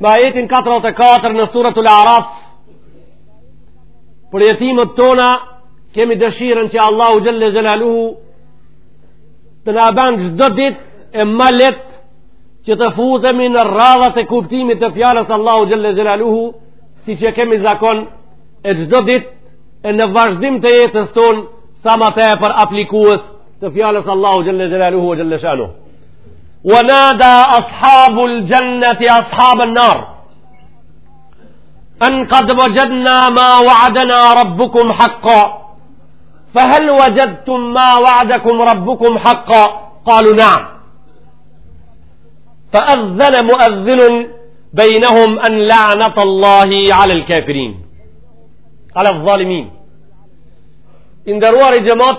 në ajetin 44 në suratul Araf përjetimet tona kemi dëshirën që Allahu xhele xhelaluhu të na e ban çdo ditë e ma lehtë që të futemi në radhët e kuptimit të fjalës Allahu xhele xhelaluhu siç e kemi zakon e çdo ditë e në vazhdim të jetës tonë sa ma tepër aplikues të fjalës Allahu xhele xhelaluhu e xhele shanuhu ونادى أصحاب الجنة أصحاب النار أن قد وجدنا ما وعدنا ربكم حقا فهل وجدتم ما وعدكم ربكم حقا قالوا نعم فأذن مؤذن بينهم أن لعنة الله على الكافرين على الظالمين إن دروار رجمات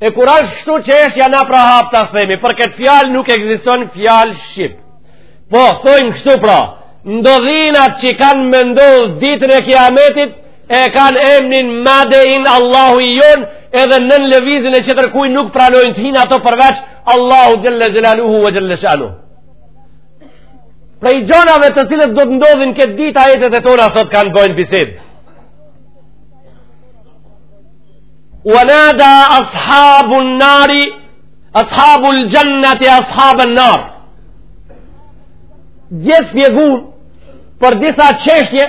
E kur është kështu çështja, na pra haptas themi, për këtë fjalë nuk ekziston fjalë shqip. Po, thojmë kështu pra, ndodhinat që kanë me ndodhë ditën e kiametit, e kanë emnin made in Allahu i jonë, edhe nën levizin e tjetërkuj nuk pranojnë të hinë ato përveç, Allahu xhele xhelaluhu ve xhele shanuhu. Prej gjanave të cilat do të ndodhin këtë ditë ajetet e tona sot kanë bojnë bisedë. Wa nada ashabun nari ashabul jannati ashaban nar. Dje shpjegum për disa çështje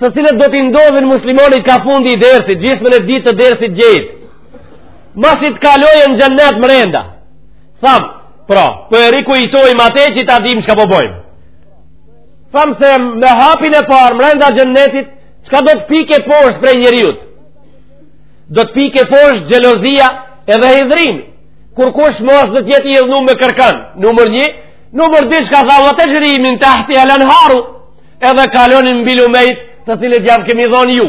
të cilat do t'i ndodhin muslimanit ka fundi i dersit, gjysmën e dytë të dersit dje. Masi të kalojnë xhennet mrenda. Thamë, pra, po e rikujtojmë atë që ta dimë çka po bojmë. Thamë se me hapin e parë mrenda xhennetit, çka do të pikë poshtë prej njeriut. do të pikë poshtë xhelozia edhe hidhrimi. Kurkush mos do të jetë idhnu me kërkan. Numër 1, numër 2 çka tha, ve texhri min tahtihal anharu. Edhe kalonin mbi lumejtë, të cilët janë kemi dhon ju.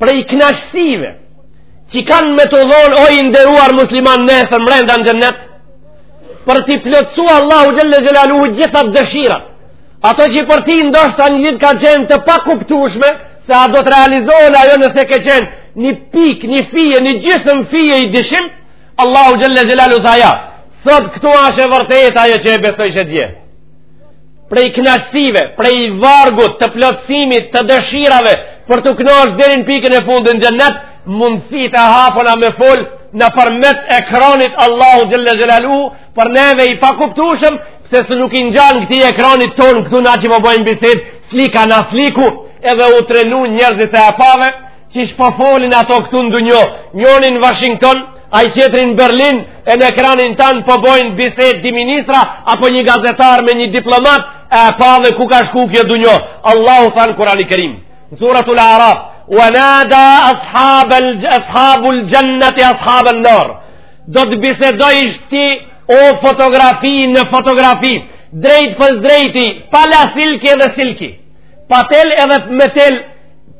Prej knaqësive që kanë me t'u dhonë o i nderuar musliman nesër mrenda në xhennet për t'i plotësu Allahu xhele xhelaluhu gjitha dëshirat Ato që për ti ndoshta një ditë kanë qenë të pakuptueshme se a do të realizohen a jo nëse ke qenë një pikë, një fije, një gjysëm fije i dyshim, Allahu xhele xhelaluhu tha ja. Sot këtu është e vërteta ajo që e besojshe dje. Prej kënaqësive, prej vargut të plotësimit të dëshirave për t'u kënaqur deri në pikën e fundit në xhennet, mundësitë e hapuna me fol nëpërmjet ekranit Allahu xhele xhelaluhu për neve i pakuptueshëm Pse s'nuk i ngjan këtij ekranit tonë këtu na që po bëjmë bisedë, slika na sliku edhe u trenu njerëzit e a pave, qysh po folin ato këtu në dunjo, njoni në Washington, ai tjetri në Berlin, e në ekranin tanë po bojnë bisedë dy ministra, apo një gazetar me një diplomat, e a pave ku ka shku kjo dunjo. Allahu thotë n'Kurani Kerim. Në suratul Araf, ua nada ashabul xhenneti ashaben nar, Do të bisedojsh ti o fotografi në fotografi, drejtpërdrejti, pa la silki edhe silki, pa tel edhe me tel,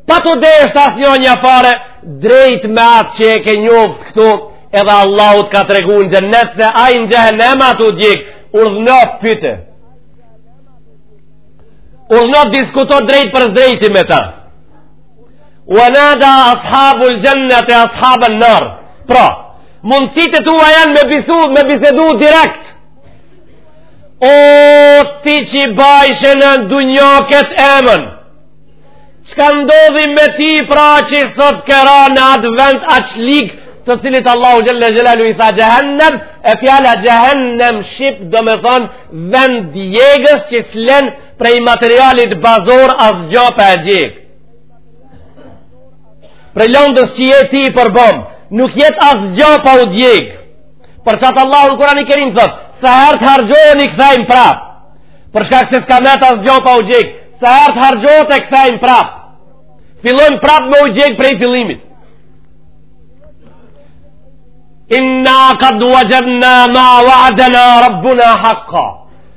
pa t'u desht asnjonja fare, drejt me atë që e ke njoft këtu, edhe Allahu t'ka tregu në xhennet, se ai në xhehenem a tu u djeg, urdhno pyte, urdhno diskuto drejtpërdrejti me ta, Wa nada ashabul jannati ashaban nar. Pra, mundësitë e tua janë me bisu, me bisedu direkt. O ti që bajshe në dunjo ket emën, çka ndodhi me ti pra që sot ke ra në atë vend aq lig të cilit Allahu xhelle xhelalu i tha xhehennem, e fjala xhehennem shqip domethonë vend djegës që s'len prej materialit bazor asgjo pa e djeg prej lëndës që je ti i përbom nuk jet asgjo pa u djeg për qatë Allahu në Kurani Kerim thot sa herë t'harxhohen i kthejmë prap për shkak se s'ka met asgjo pa u djeg sa herë t'harxhohen i kthejmë prap fillojnë prap me u djeg prej fillimit Inna qad wajadna ma wa'adana rabbuna haqqa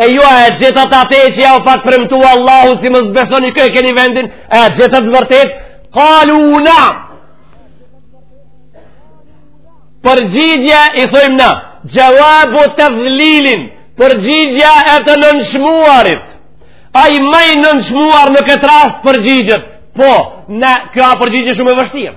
E ju a e gjetët ate që jau pat premtu Allahu si mos besoni ku e keni vendin, e gjetët vërtet, kalu naam. Përgjigjja i thojmë na, xhawabu tedhlilin, përgjigjja e të nënçmuarit. Ai ma i nënçmuar në këtë rast përgjigjet, po, naam, kjo a përgjigje shumë e vështirë.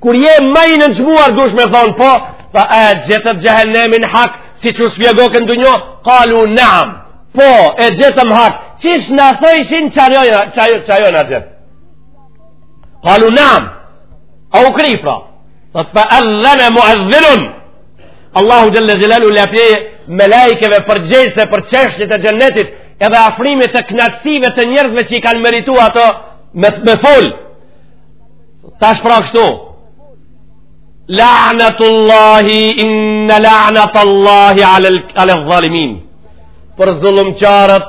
Kur je ma i nënçmuar dush me thon po, a e gjetët xhehenemin hak, siç u shpjegojke n'dunjo, kalu naam. Po, e gjetëm hak. Qysh na thojshin qajo na gjet. Kalu naam. A u kry pra. Po fa adhana mu'adhdhin. Allahu jalla jalalu jep leje melaikeve përgjegjëse për çështjet e xhennetit, edhe afrimit të knaqsive të njerëzve që i kanë meritu ato me me fol. Tash pra kështu. La'natullahi inna la'natullahi 'ala al-zalimin. Për zullumqarët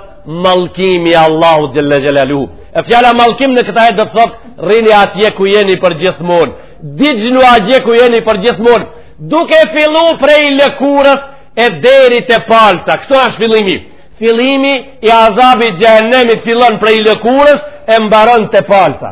mallkimi i Allahut xhelle xhelalu. E fjala mallkim në këtë ajet do të thotë rrini atje ku jeni për gjithmonë. Digjnu atje ku jeni për gjithmonë. Duke fillu prej lëkurës e deri te palca. Kshtu është fillimi. Fillimi i azabit t'xhehenemit fillon prej lëkurës e mbaron te palca.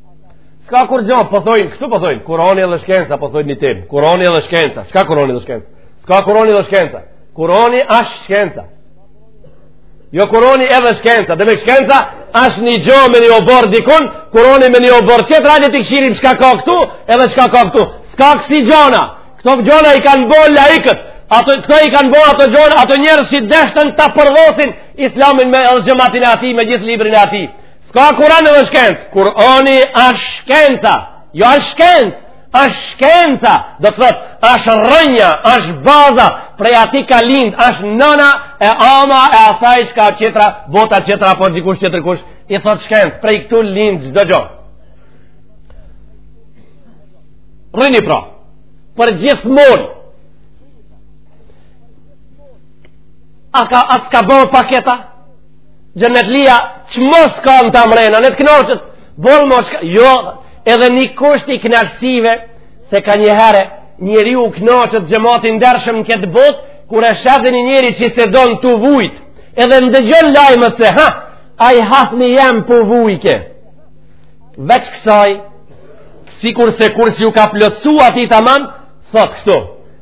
S'ka kurgjo, po thojnë, kështu po thojnë, Kurani edhe shkenca, po thojnë një temë, Kurani edhe shkenca, çka Kurani edhe shkenca? S'ka Kurani edhe shkenca, Kurani ashtë shkenca. Jo Kurani edhe shkenca, demek shkenca, ashtë një gjo me një obor dikun, Kurani me një obor tjetër, hajde të këqyrim çka ka këtu, edhe çka ka këtu. S'ka kësi gjona, këto gjona i kanë bo laikët, ato, këto i kanë bo ato gjona, ato njerëz që deshtën ta përvorrosin islamin me xhematin e atij, me gjithë librin e atij. S'ka Kuran edhe shkencë. Kurani ashtë shkenca. Jo ashtë shkencë. Ashtë shkenca. Do të thotë, ashtë rrënja, ashtë baza. Prej atij ka lind, ashtë nana e ama e asaj çka tjetra, bota tjetra, apo dikush tjetërkush i thotë shkencë. Prej këtu lind çdo gjo. Rrini pra. Për gjithmonë. A s'ka, a s'ka ba paketa? Xhenetlia, që mos ka në të mrena, në të kënaqet, boll mos ka, jo, edhe një kusht i kënaqësive, se kanjëherë njeriu kënaqet, xhemat i ndershëm, në këtë botë, kur e sheh një njeri që s'e don tu vujt, edhe në dëgjon lajmë se, ha, ai hasmi jem po vujke. Veç kësaj, sikurse kur s'ju ka plotësu atij tamam, thotë kështu,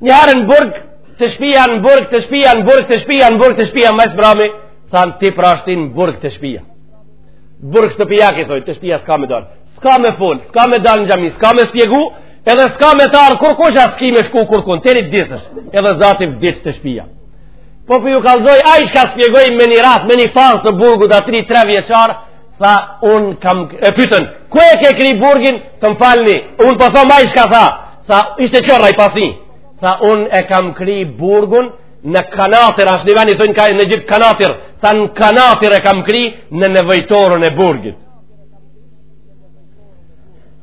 Një herë në burg të shpia, në burg të shpia, në burg të shpia, në burg të shpia, masbrami, thanë ti prapë ashtë në burg të shpia. Burg shtëpiak i thojnë, të shpia s'ka me dalë, s'ka me folë, s'ka me dalë në xhami, s'ka me shpjegu, edhe s'ka me t'ardh kurkush as s'ki me shku, kurkun, teri të vdesësh, edhe zati vdiq te shpia. Po po ju kallzoj, ai çka shpjegoi me një rast, me një fazë të burgut atij 3 vjeçar, Tha, unë kam... E pytën, ku e ke kri burgin? Të më falni. Unë po thom ai çka tha. Tha, ishte qorr ai pa sy. Tha, unë e kam kri burgun në Kanatir. Ashtë një ven, i thojnë Ka, në Egjipt Kanatir. Tha, në Kanatir e kam kri në nevojtoren e burgit.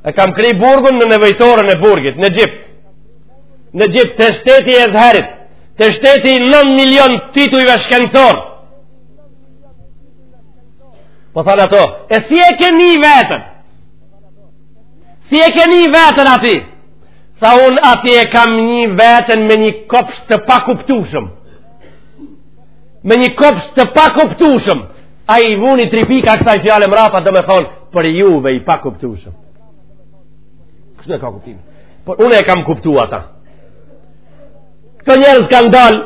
E kam kri burgun në nevojtoren e burgit, në Egjipt. Në Egjipt, te shteti i Ezherit. Te shteti i 9 milion titujve shkencorë. Po thanë ato, e si e keni veten? Si e ke ni veten aty? Tha unë aty e kam ni veten me një kopsht të pakuptushëm. Me një kopsht të pakuptushëm. Ai vuni tri pika kësaj fjale mrapa domethonë, për juve i pakuptushëm. Kështu e ka kuptim? Por unë e kam kuptu ata. Këto njerëz kanë dalë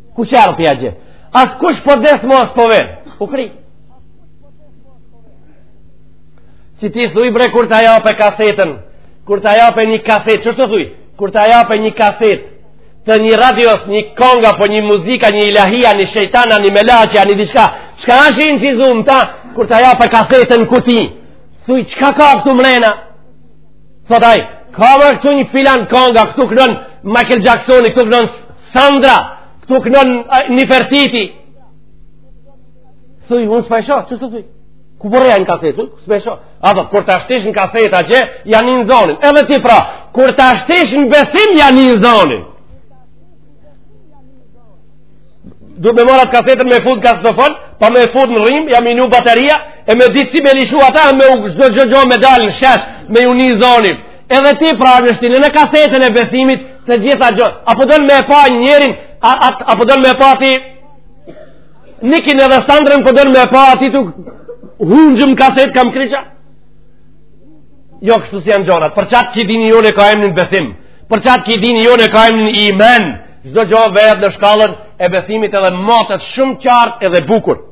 Kush është pja gje? Askush po des mo as po ven. U kri. Qysh i thuj bre kur ta jape kasetën, kur ta jape një kasetë, qysh thuj? Kur ta jape një kasetë, të një radios, një konga, po një muzika, një ilahia, një shejtana, një melaqja, një diçka, çka është inçizu më ta, kur ta jape kasetën kujt i? Thuj, çka ka këtu mrena? Thot ai, ka bre këtu një filan konga, këtu kënon Michael Jacksoni, këtu kënon Sandra, këtu kënon Nefertiti. Thuj, unë s'p'e shoh, qysh thuj? Ku bre janë n'kasetë? S'p'e shoh. Edhe, kur ta shtish në kasetë atje, ja nin zonin. Edhe ti pra, kur ta shtish në besim, ja nin zonin. Do me marr at kasetën me fut n'kasetofon, pa me fut në rrym, ja me një bateria, e me ditë si me lishu ata, e me u çdo gjo me dalë në shesh, me ju ni zonin. Edhe ti pra shtine në kasetën e besimit, të gjitha gjon. A po don me e pa njerin, a, a, a po don me e pa ti, Nikin edhe Sandrën po don me e pa aty tu ungjun kasetë kamkryq a? Jo, kështu si janë gjonat. Për qatë ky dini jonë e ka emnin besim, për qatë ky dini jonë e ka emnin iman, çdo gjo vehet në shkallën e besimit edhe matet shumë qartë edhe bukur.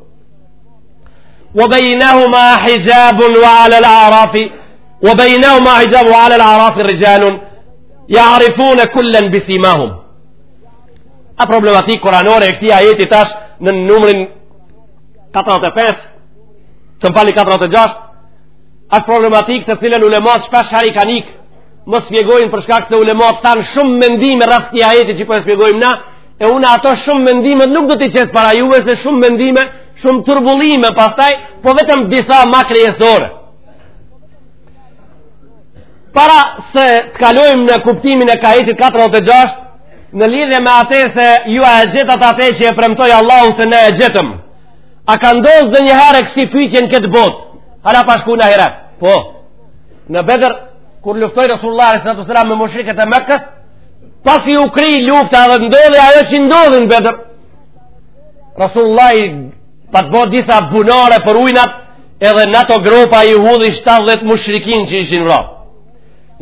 Wa bejnahuma hijabun wa alal arafi, wa bejnahuma hixhabun wa alal arafi rixhalun jarifune kullen bisimahum a problematika kuranore e këtij ajeti asht në numrin 45 më falni 46 asht problematik të cilën ulemat shpeshherë kanë ik mos shpjegojnë për shkak se ulemat kanë shumë mendime rreth këtij ajeti që po e shpjegojmë na e unë ato shumë mendime nuk do t'i qes para juve se shumë mendime shumë turbullime pastaj po vetëm disa ma kryesore Para se të kalojmë në kuptimin e ajetit 46, në lidhje me ate se ju a e gjetët ate që e premtoi Allahu se ne e gjetëm, a ka ndodh ndonjëherë e kësi pytje n'këtë botë, hala pa shku në ahiret, po, në Bedër, kur luftoi Resulullahi alejhi salatu selam me mushrikët e Mekës, pasi u kri lufta dhe ndodhi ajo që ndodhi në Bedër, Resulullahi pat bo disa bunare për ujnat, Edhe në ato gropa i hudhi 70 mushrikin që ishin vra.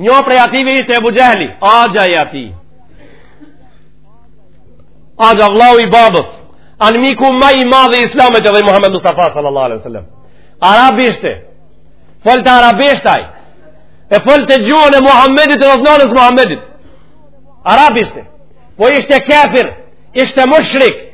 Një prej ative ishte Ebu Xhehli, axha i atij. Axha vlau i babës, anmiku ma i madh i islamit edhe i Muhammed Mustafa sallallahu alaihi sallam. Arab ishte, folte arabisht ai, e folte gjuhën e Muhammedit edhe të nanës Muhammedit. Arab ishte, po ishte kafir, ishte mushrik,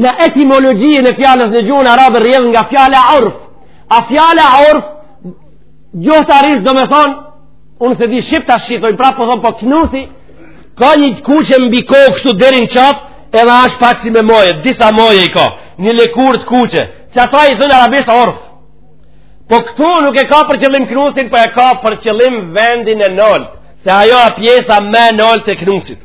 Në etimologjinë e fjalës në gjuhën arabe rrjedh nga fjala urf. A fjala urf gjuhëtarisht domethonë unë se di shqip ta shqiptoj pra po thon po knusi ka një kuqe mbi kokë kështu deri në qaf edhe është pak si me maje disa maje i ka një lëkurë të kuqe që ata i thonë arabisht urf. Po këtu nuk e ka për qëllim knusin, po e ka për qëllim vendin e nalt, se ajo është pjesa më e nalt e knusit.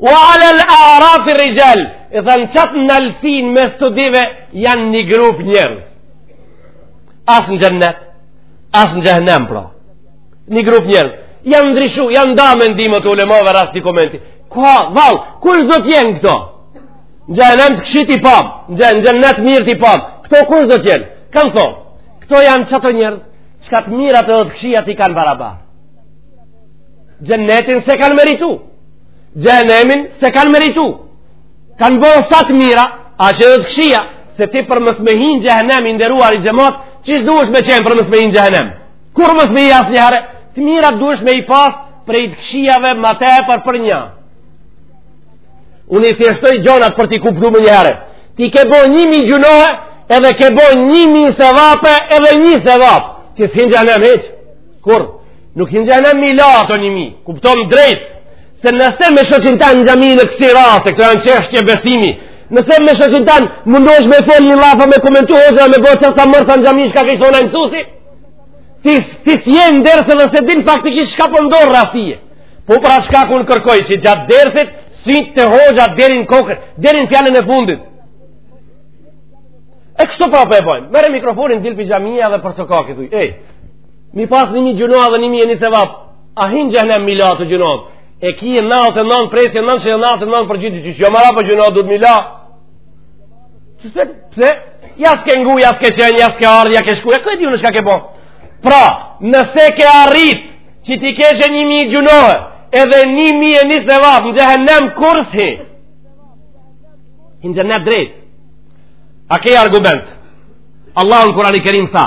Ve alel arafi rixhal, e thënë qat naltësinë me studive, janë një grup njerëz. As në xhennet, as në xhehnem, pra. Një grup njerëz. Janë ndryshu, janë nda mendimet e ulemave rreth këtij komenti. Kush vallë, kush do t'jenë këto? Në xhehnem të këqijtë i pam, në xhennet të mirët i pam. Këto kush do t'jenë? Kanë thonë, këto janë qata njerëz, çka të mirat edhe të këqijat i kanë barabar. Xhennetin s'e kanë meritu. Xhehnemin s'e kanë meritu. Kanë bërë sa të mira, aq edhe të këqija, se ti për mos me hi n'xhehnem i nderuari xhemat, qysh duhesh me qenë për mos me hi n'xhehnem? Kurrë mos me hi asnjëherë, të mirat duhesh me i pasë prej të këqijave më tepër për një. Unë i thjeshtoj gjanat për t'i kuptu menjëherë. Ti ke bo një mijë gjynahe, edhe ke bo një mijë sevape, edhe një sevap. Ti s'hin n'xhehnem hiç. Kurrë. Nuk hin n'xhehnem me i la ato një mijë, kuptom drejt, se nëse me shoqin tanë n'xhami në kësi raste, këto janë çështje besimi, nëse me shoqin tanë mundohesh me fol llafe me komentu hoqë dhe me bërë të sa mërë sa një mi çka ka thonë mësusi, ti, ti s'je n'ders edhe s'e din faktikisht çka po ndodh rasti. Po pra çka unë kërkoj që gjatë dersit, sytë te hoxha deri n'kokërr, deri n'fjalën e fundit. E kështu pra për po e bojmë, merr mikrofonin dil prej xhamia dhe për së kakit, ej, Me i pas ni mijë gjynahe edhe ni mijë e një sevap, a hin n'xhehnem me i la gjynahet, e ki nantëdhetenantë presje nantëqind e nantëdhetenantë përqind, që jo more po gjynahet duhet me i la. Qysh, pse? Ja s'ke ngu, ja s'ke qenë, ja s'ke ardhë, ja ke shku, e këtë ju në shka ke po. Pra, nëse ke arrit, që t'i kesh një mijë gjynahe, edhe një mijë e një sevap, në xhehnem kurrë s'hin, hin n'xhennet drejt. A ke argument? Allahu në Kurani Kerim tha,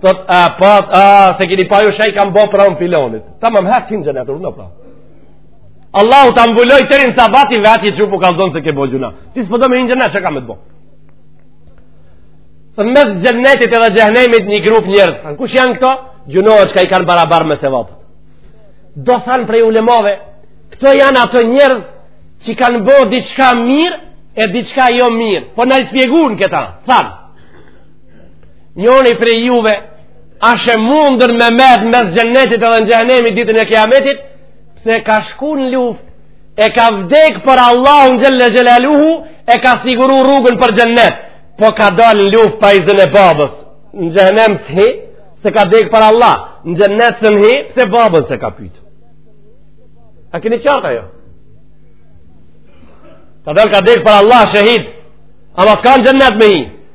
Thot, a, pa, a, se kini pa ju çka i kam bo pra unë filanit. Tamam hajt n'xhennet, urdhno pra. Allahu ta mbuloj ti n'sabah ti vetë që po kallxon se ke bo gjynah. Ti s'po do me hi n'xhennet çka kam me të bo. Thot, mes xhennetit edhe xhehnemit një grup njerëz. Thot, kush janë këto? Gjynahet çka i kanë barabar me sevapet. Do thanë prej ulemave, këto janë ato njerëz që kanë bo diçka mirë e diçka jo mirë. Po na i spjegun këta, thanë. njoni prej juve asht e mundur me metë mes xhennetit edhe xhehenemit ditën e kiametit pse ka shku në luft e ka vdek për Allahun xhele xhelaluhu e ka siguru rrugën për xhennet po ka dal në luft pa izën e babës në xhehenem s'hin pse ka vdek për Allah në xhennet s'hin pse babën s'e ka pyt a e keni qart ai ka dal ka vdek për Allah shehid ama s'ka në xhennet me hi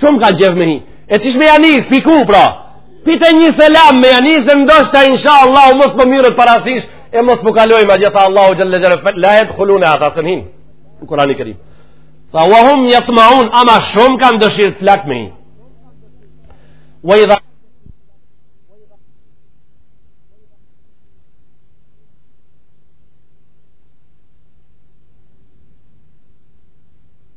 Shumë kanë qef me hi. E qish me ja nis, pikë pra. Çite një selam me ja nis e ndoshta inshaAllahu mos për po mirret parasysh e mos për po kaloj ma gjitha Allahu xhele xhele lem jedhuluha ata së njën. Në Kurani Kerim. Tha, wa hum jatmeun, ama shumë kanë dëshirë të flak me hi. Wa idha...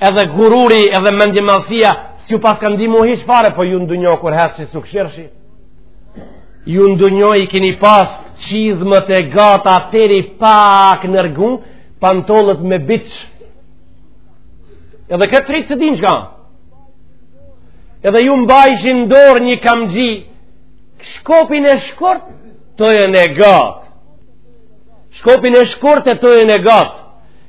Edhe gururi, edhe mendjemadhësia, s'ju pas ka ndihmu hiç fare, po ju n'dunja kur hecshi s'u kqyrshi. Ju n'dunja i keni pas çizmët e gata deri pak nër gu, pantollët me biç. Edhe këtë tritë s'e di çka. Edhe ju mbajshi n'dorë një kamxhik, shkopin e shkurt, tojën e gatë. Shkopin e shkurt e tojën e gatë.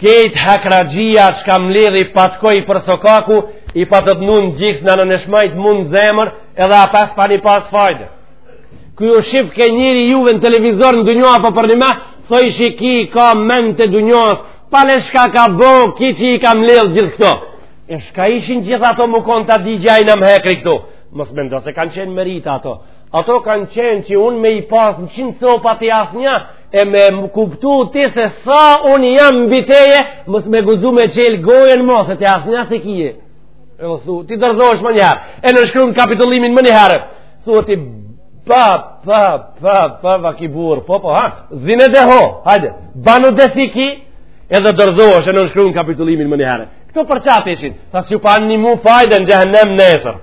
Krejt hekraxhia që ka mledh patkoj për sokaku, i patët n'gjoks në anë t'majtë mu n'zemër edhe ato s'paskan pas fajde. Kur ju shifke njëri juve në televizor në dunja për po për një ma, thojshi ky kahmen të dunjas, pale çka ka bo, ky që i ka mledhë gjithë këto. E çka ishin gjithë ato më konë të digja i në më hekri këto. Mos me ndo se kanë qenë merita ato. Ato kanë qenë që unë me i pasë në qinë copa të jasë një, e me më kuptu ti se sa unë jam mbi teje, mos me guzu me çelë gojën ma, se ti asnjë s'e kije. E më thu, ti dorzohesh menjëherë, e nënshkrun kapitullimin menjëherë, thu ti, pa, pa, pa, pa, pa, ky burrë, po, po, ha, zine dhe ho, hajde, banu dhe si ki, edhe dorzohesh e nënshkrun kapitullimin menjëherë. Këto për qatë ishin, ta s'ju panë fajde në xhehenem nesër.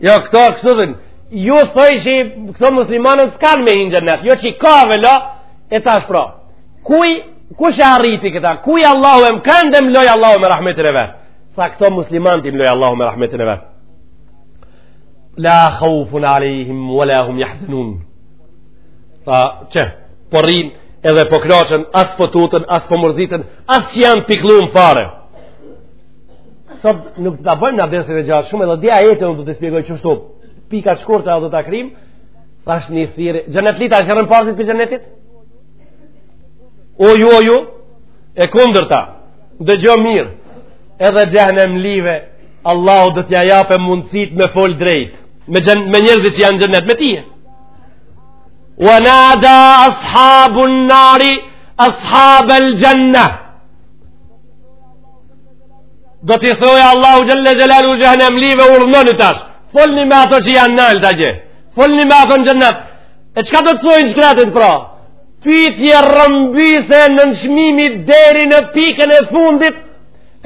Ja, jo, këto, këtu, ju thojshi që këto muslimanët s'kanë me hi në xhennet, jo çika, vallah, e tash pra. Kuj, kush e arriti këta, kuj Allahu e mëkam edhe e mloj Allahu me rahmetin e vetë. Ta, këto muslimanët i mloj Allahu me rahmetin e vetë. La khaufun alejhim, wa la hum jahzenun. Ta, që, po rrinë, edhe po knaqen, as po tuten, as po mërziten, as që janë pikllum fare. sot nuk do ta bojmë na dersin e gjatë shumë edhe dy ajete unë do t'i shpjegoj kështu pika të shkurta edhe ta kryjmë tash një thirrje xhenetlit e thërrën pasit prej xhenetit o ju o ju e kundërta dëgjo mirë edhe xhehnemlive Allahu do t'ja japë mundësit me fol drejt me, xhen, me njerëzit që janë xhenet me tije wa nada ashabun nari ashabel xhenne do t'i thojë Allahu xhelle xhelaluhu xhehnemlive urdhnoni tash folni me ato që janë nalt atje folni me ato në xhenet e çka do të thojnë shkretit pra pytje rrëmbise nënçmimi deri në pikën e fundit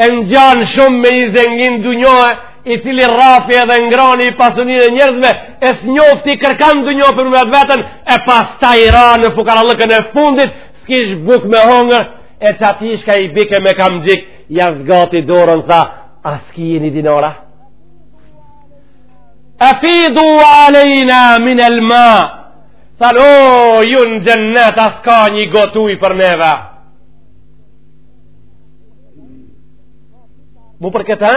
e ngjan shumë me ni zengin dynjaje i cili rrafi edhe ngrani i pasunin e njerëzve e s'njofti kërkan dynja për më vetë veten e pastaj ra në fukarallëkën e fundit S'kish bukë me hongër, e qa pishka i bike me kam gjik, ja zgati dorën, tha, a s'ki një dinar a? Afidu alejna minel ma, than, o, oh, ju në xhennet, a s'ka një gotë uj për neve. Mu për këtë,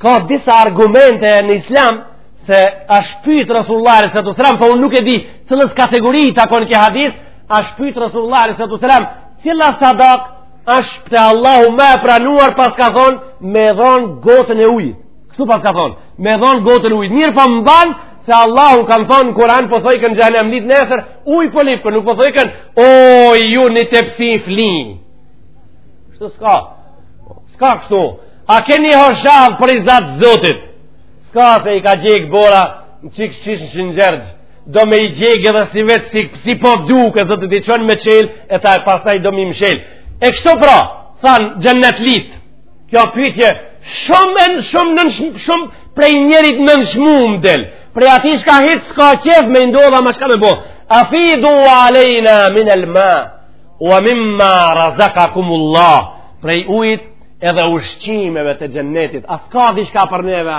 ka disa argumente në islam, se është pytë Resulullah alejhi salatu selam, po unë nuk e di, cilës kategori i takon ky hadith, Asht pyt Rasulullah alaihi salatu wasallam, cila sadak është te Allahu ma e pranuar paska thon me dhon gotën e ujit. Kështu paska thon, me dhon gotën e ujit. Mirëpo mban se Allahu ka thonë në Kur'an po thojken xhehnemlit nesër, uj po lip, po nuk po thojken, o ju ni tepsi fli. Kështu s'ka. S'ka kështu. A keni hoshaf për rizat Zotit? S'ka se i ka djeg bora në çik çish në do me i djegë edhe sivjet si, si po duket Zoti i çon me çelë e ta e pastaj do me i mshelë e kështu pra than xhennetlit kjo pytje shumë e në shumë në shumë shum, prej njerit nënçmum del prej ati shka hiç s'ka qef me ndodh ama shka me bo afidu alejna minel ma ew mimma razakakumullah prej ujt edhe ushqimeve të xhennetit a s'ka dishka për neve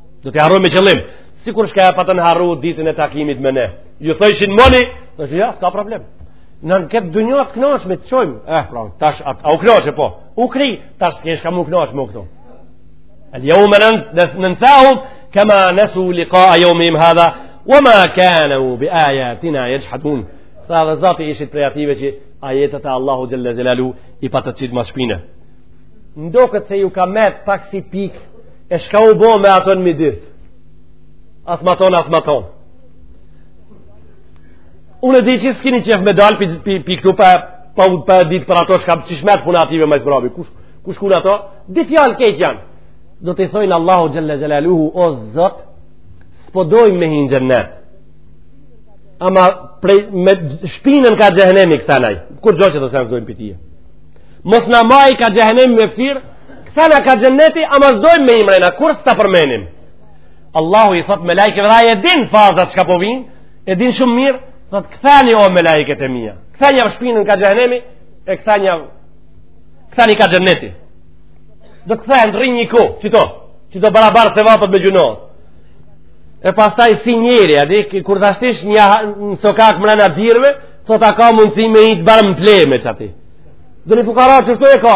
Do t'i harrojmë me qëllim. Sikur shka e patën harru ditën e takimit me ne. Ju thojshin moni, do të ja, s'ka problem. Ne në këtë dynja të knaqemi të çojmë. Eh, pra, tash, at, a u knaqe, po. U kry, tash të keshë kam u knaqë me këto. El jeume nensahum, kema nesu likae jeumihim hadha, we ma kanu bi ajatina jexhhadun. Tha dhe zati ishit prej atyve që ajetet e Allahut Xhelle Xhelaluhu i patët qitë mas shpine. Ndo këtë se ju ka met pak si pikë E shka u bo me ato në midis? As m'aton, as m'kton. Unë e di që s'kini qef me dalë prej këtu pa, pa, pa ditë për ato shka që ish met puna atyve ma i mbrami. Kush, kush kan ato? Dy fjalë krejt janë. Do t'i thojnë Allahut Xhelle Xhelaluhu o Zot, s'po dojmë me hinë xhennet. Ama prej, shpinën ka xhehenemi kthenaj. Kurgjo qetër sen s'dojmë pi tije. Mos na maj ka xhehenemi me ftirë, Kthena ka xhenneti, ama s'dojmë me hi mrena, kurrë s'ta përmenim? Allahu i thot melaqeve e dha, e din fazat që ka po vinë, e din shumë mirë, thot kthenjo melaqet e mija. Kthenjav shpinën ka xhenemi, e kthenjav... Ktheni ka xhenneti. Do t'kthehen rrinë një ko, qito, qito barabar se vapët me gjunot. E pastaj si njeri, a di, kur të ashtisin në sokak mrena dirve, thot a ka mundësi me i të barë me pleh me çati. Dhe një fukara që shtu e ka,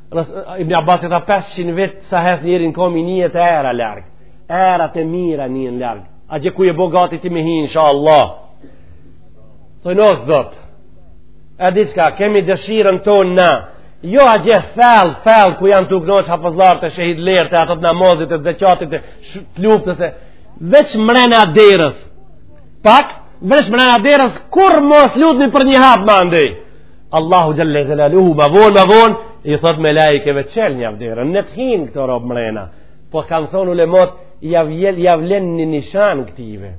Ibn Abbas e tha 500 vit sa hec njeri në kom nijet era larg erat e mira nijen larg atje ku je bo gati ti me hi insha Allah thojnë o Zot e diçka kemi dëshiren ton na jo atje thell thell ku janë tu u knoq hafëzllarët e shehidlerët e ato t'namazit të zeqatit të, të luftës e veç mrena derës pak veç mrena derës kurrë mos lutmi për një hap ma ndëj Allahu xhelle xhelaluhu ma vonë ma vonë i thot melaqeve çelnjav derën le të hinë këto robë mrena po kanë thonë ulemot javlen një nishan këtive,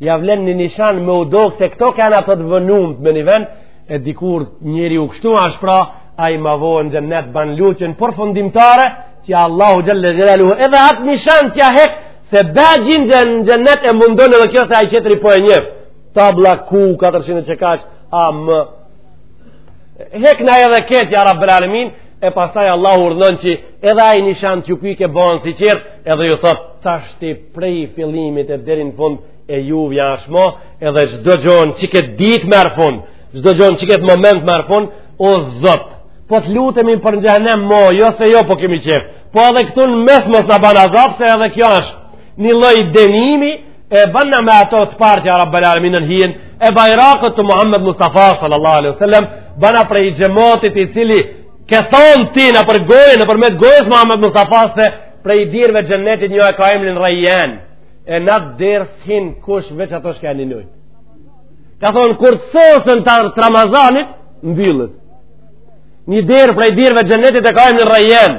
javlen një nishan me u dokë se këto kanë ato të vënumët me një vend e dikur njeri u kështu ashtë pra ai ma vonë n'xhennet ban lutjen përfundimtare që Allahu xhelle xhelaluhu edhe atë nishan t'ja hek se beli n'xhennet e mundon edhe kjo se ai qetri po e njëf tabla ku 400 që kashtë Aman hek na edhe ketë ja Rabbel Alemin E pastaj Allah urdhnon Edhe ai nishan t'ju hiket e banen si qerët Edhe ju thot Tashti prej fillimit e deri n'fund E ju vjen ashtu Edhe çdo gjo në qëtë dit merr fund Çdo gjo në qëtë moment merr fund O Zot Po të lutemi për në xhehnem mo Jo se jo po kemi qef Po edhe këtu në mes mos na ban azap Se edhe kjo është një lloj dënimi e bëna me ato të partë ja Rabbel Alamin në hijen e bajrakit të Muhammed Mustafa sallallahu alaihi wasallam bëna prej xhamatit i cili ke thon ti nëpër gojë nëpërmjet gojës Muhammed Mustafa se prej dirëve xhennetit njo e ka emrin Rejjan e n'at derë s'hin kush veç ato shka ninojn ka thonë kur të sosën të Ramazanit mbyllet një derë prej dirëve xhennetit e ka emrin Rejjan